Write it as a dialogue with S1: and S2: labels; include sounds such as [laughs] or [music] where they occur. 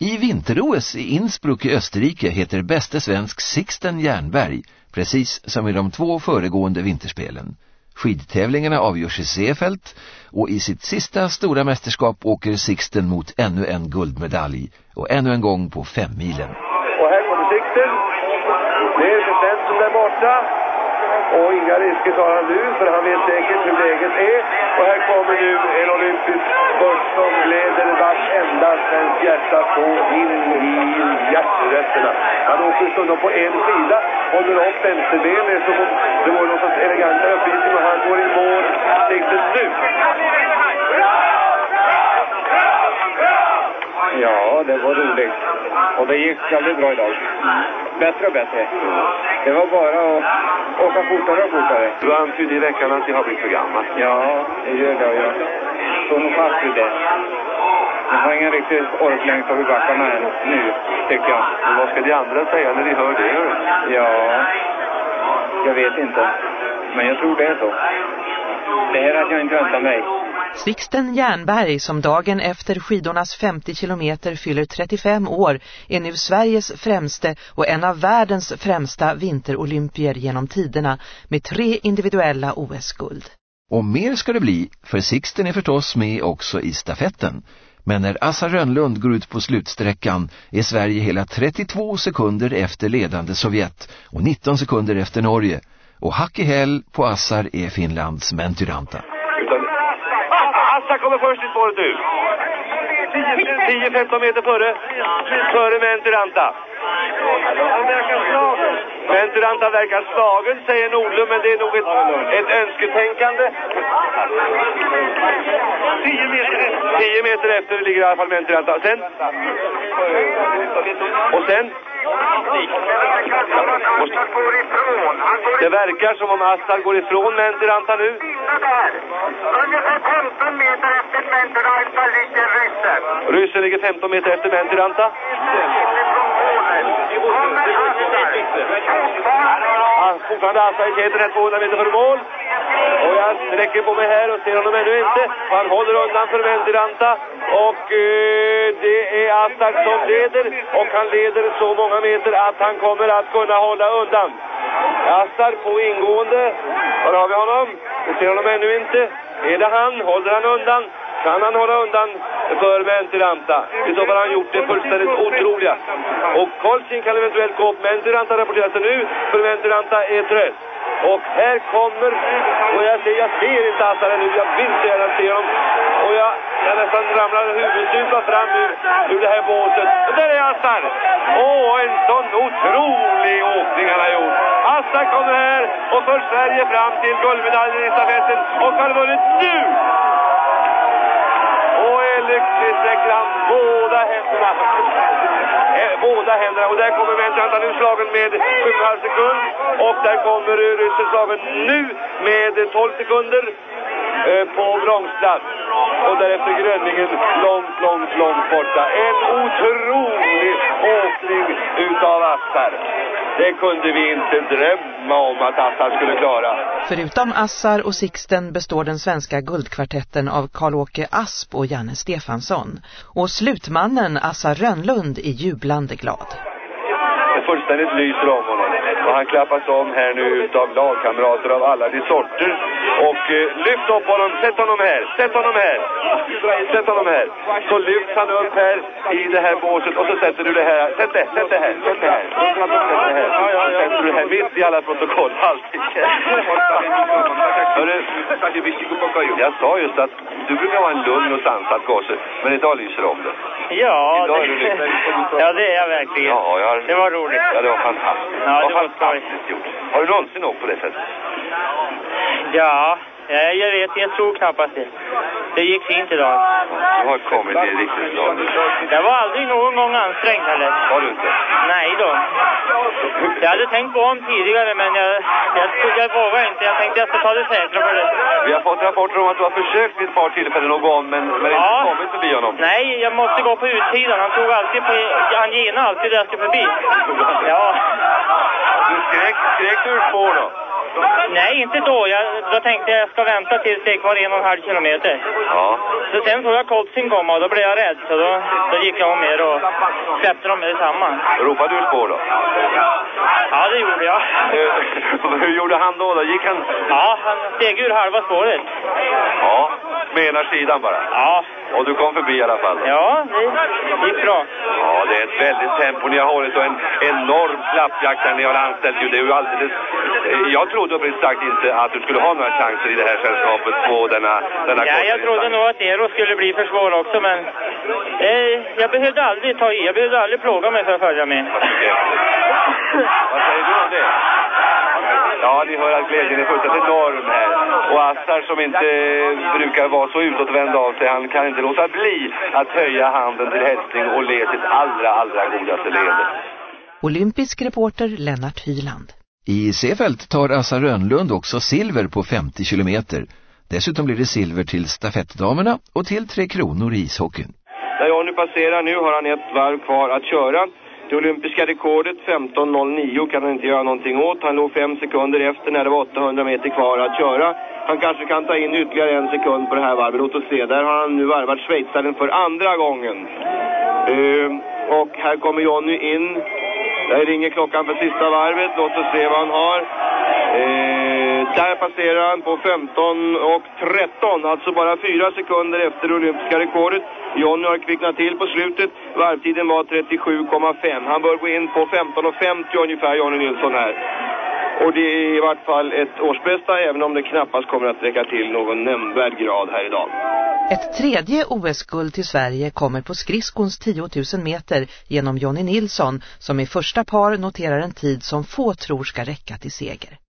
S1: I vinter-OS i Innsbruck i Österrike heter bäste svensk Sixten Jernberg, precis som i de två föregående vinterspelen. Skidtävlingarna avgörs i Seefeld och i sitt sista stora mästerskap åker Sixten mot ännu en guldmedalj och ännu en gång på femmilen.
S2: Och här kommer Sixten. Det är Svensson där borta. Och inga risker tar han nu för han vet säkert hur läget är. Och här kommer nu en olympisk spurt som leder vartenda svensk hjärta på in i hjärtrötterna. Han åker stundom på en sida, håller upp vänsterbenet som om det vore någon sorts elegantare uppvisning och han går i mål. Sikten nu.
S3: Ja, det var roligt. Och det gick väldigt bra idag. Bättre och bättre. Det var bara att åka fortare och fortare.
S2: Du antydde i veckan att jag har blivit för gammal.
S3: Ja, det gör och Jag står nog fast vid det. Jag har ingen riktig orklängd vid backarna än nu, tycker jag.
S2: Men vad ska de andra säga när de hör det? Du?
S3: Ja, jag vet inte. Men jag tror det är så. Det här hade jag inte väntat mig.
S4: Sixten Jernberg som dagen efter skidornas 50 kilometer fyller 35 år är nu Sveriges främste och en av världens främsta vinterolympier genom tiderna med tre individuella OS-guld.
S1: Och mer ska det bli, för Sixten är förstås med också i stafetten. Men när Assa Rönnlund går ut på slutsträckan är Sverige hela 32 sekunder efter ledande Sovjet och 19 sekunder efter Norge. Och hack i häl på Assar är Finlands Mentyranta.
S2: Kommer först i spåret nu. 10-15 meter före, före Venturanta. Venturanta verkar slagen, säger Nordlund, men det är nog ett, ett önsketänkande. 10 meter, 10 meter efter ligger i alla fall Menturanta. Sen? Och sen? Det verkar som om Assar går ifrån Menturanta nu.
S5: Ungefär 15 meter efter Menturanta ligger ryssen.
S2: Ryssen ligger 15 meter efter Menturanta. Han fortfarande Assar i täten här 200 meter före mål. Och jag sträcker på mig här och ser honom ännu inte. Han håller undan för Mentiranta. Och eh, det är Assar som leder. Och han leder så många meter att han kommer att kunna hålla undan. Assar på ingående. Var har vi honom? Vi ser honom ännu inte. Är det han? Håller han undan? Kan han hålla undan för Mentiranta? I så fall har han gjort det fullständigt otroliga. Och Kolcin kan eventuellt gå upp. Mentiranta rapporterar sig nu. För Mentiranta är trött. Och här kommer, och jag ser, jag ser inte Assar nu, jag vill så gärna se honom. Och jag, jag nästan ramlar huvudstupa fram ur, ur det här båset. Och där är Assar! Åh, en sån otrolig åkning han har gjort. Assar kommer här och för Sverige fram till guldmedaljen i stafetten och har vunnit nu! Och är lycklig sträcker han Eh, båda händerna. Och där kommer Ventranta nu slagen med 7,5 sekund. Och där kommer ryssen slagen nu med 12 sekunder eh, på bronsplats. Och därefter Grönningen långt, långt, långt borta. En otrolig åkning utav Assar. Det kunde vi inte drömma om att Assar skulle klara.
S4: Förutom Assar och Sixten består den svenska guldkvartetten av Karl-Åke Asp och Janne Stefansson. Och slutmannen Assar Rönnlund är jublande glad.
S2: Det fullständigt lyser om honom. Och han klappas om här nu utav lagkamrater av alla de sorter. Och eh, lyft upp honom, sätt honom här, sätt honom här. Sätt honom här. Så lyfts han upp här i det här båset och så sätter du det här. Sätt det, sätt det här, sätt det här. Sätt det här. Sätter det här mitt i alla protokoll. Alltid. Hörru, jag sa just att du brukar vara en lugn och sansad gosse. Men idag lyser om det.
S3: Ja,
S2: Idag är du
S3: det,
S2: lycklig.
S3: ja, det är jag verkligen.
S2: Ja, jag har...
S3: Det var roligt.
S2: Ja, det var fantastiskt.
S3: Ja, det var
S2: fantastiskt gjort. Har du någonsin åkt på det sättet?
S3: Ja, jag, jag vet, jag tror knappast det. Det gick fint idag.
S2: Du har kommit i riktigt stad.
S3: Jag var aldrig någon gång ansträngd heller.
S2: Har du inte?
S3: Nej då. Jag hade tänkt gå om tidigare men jag, jag, jag vågar inte. Jag tänkte jag ska ta det säkra för det.
S2: Vi har fått rapporter om att du har försökt vid ett par tillfällen att gå om, men, men
S3: Ja.
S2: inte kommit förbi honom.
S3: Nej, jag måste gå på utsidan. Han tog alltid på... Han genade alltid där jag skulle förbi. [laughs] Ja.
S2: Du skrek, skrek du ur spår då?
S6: Nej, inte då. Jag, då tänkte jag jag ska vänta tills det är kvar en och en halv kilometer.
S2: Ja.
S6: Så sen såg jag Coltsin komma och då blev jag rädd. Så då, då gick jag om mer och släppte dem med detsamma.
S2: Ropade du spår då?
S6: Ja, det gjorde jag. [laughs]
S2: Hur gjorde han då? då? Gick han...
S6: Ja, han steg ur halva spåret.
S2: Ja, med ena sidan bara.
S6: Ja,
S2: Och du kom förbi i alla fall?
S6: ja det gick bra.
S2: Ja, det är ett väldigt tempo ni har hållit och en enorm slappjakt där ni har anställt ju. Det är ju alldeles... Jag trodde uppriktigt sagt inte att du skulle ha några chanser i det här sällskapet på denna, denna
S6: Ja, jag trodde nog att Ero skulle bli för svår också, men eh, jag behövde aldrig ta i. Jag behövde aldrig plåga mig för att följa med.
S2: Vad säger du om det? Ja, ni hör att glädjen är fullständigt enorm här. Och Assar som inte brukar vara så utåtvänd av sig, han kan inte låta bli att höja handen till hälsning och le sitt allra, allra godaste leende.
S4: Olympisk reporter Lennart Hyland.
S1: I Sefält tar Assa Rönnlund också silver på 50 kilometer. Dessutom blir det silver till stafettdamerna och till Tre Kronor i ishockeyn.
S2: När Johnny passerar nu har han ett varv kvar att köra. Det olympiska rekordet 15.09 kan han inte göra någonting åt. Han låg fem sekunder efter när det var 800 meter kvar att köra. Han kanske kan ta in ytterligare en sekund på det här varvet. Låt oss se. Där har han nu varvat schweizaren för andra gången. Ehm, och här kommer Johnny in. Där ringer klockan för sista varvet. Låt oss se vad han har. Eh, där passerar han på 15 och 13, alltså bara fyra sekunder efter det olympiska rekordet. Johnny har kvicknat till på slutet. Varvtiden var 37,5. Han bör gå in på 15,50 ungefär, Johnny Nilsson här. Och det är i vart fall ett årsbästa, även om det knappast kommer att räcka till någon nämnvärd grad här idag.
S4: Ett tredje OS-guld till Sverige kommer på skridskons 10 000 meter genom Jonny Nilsson som i första par noterar en tid som få tror ska räcka till seger.